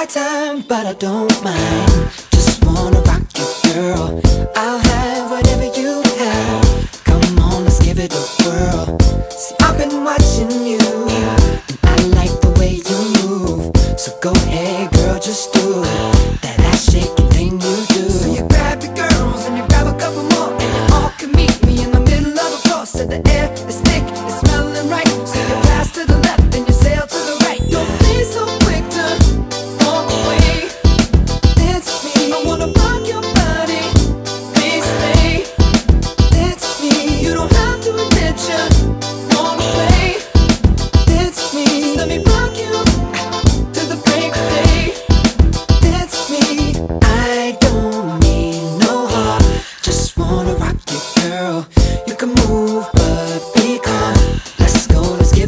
my time, but I don't mind. Just wanna rock you, girl. I'll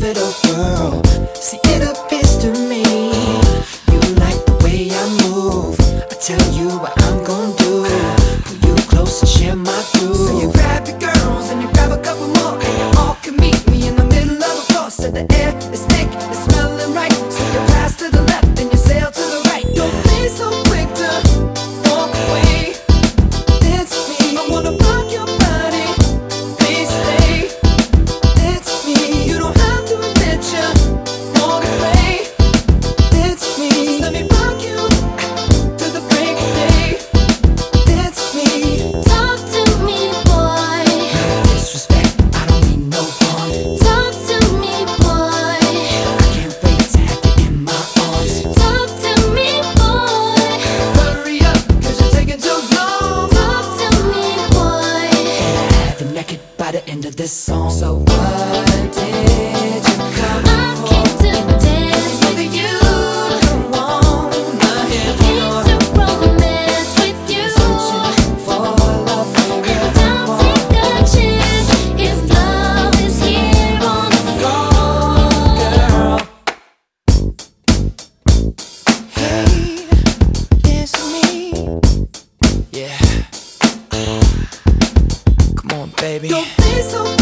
girl. See, it appears to me you like the way I move. I tell you what I'm gonna do. Pull you close and share my groove. So you grab your girls and you grab a couple more, and you all can meet me in the middle of floor. Said the air is thick, it's smelling right. baby. Don't be so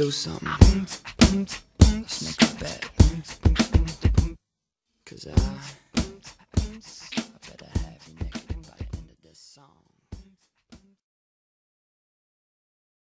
do something. Let's make it bad. Cause I.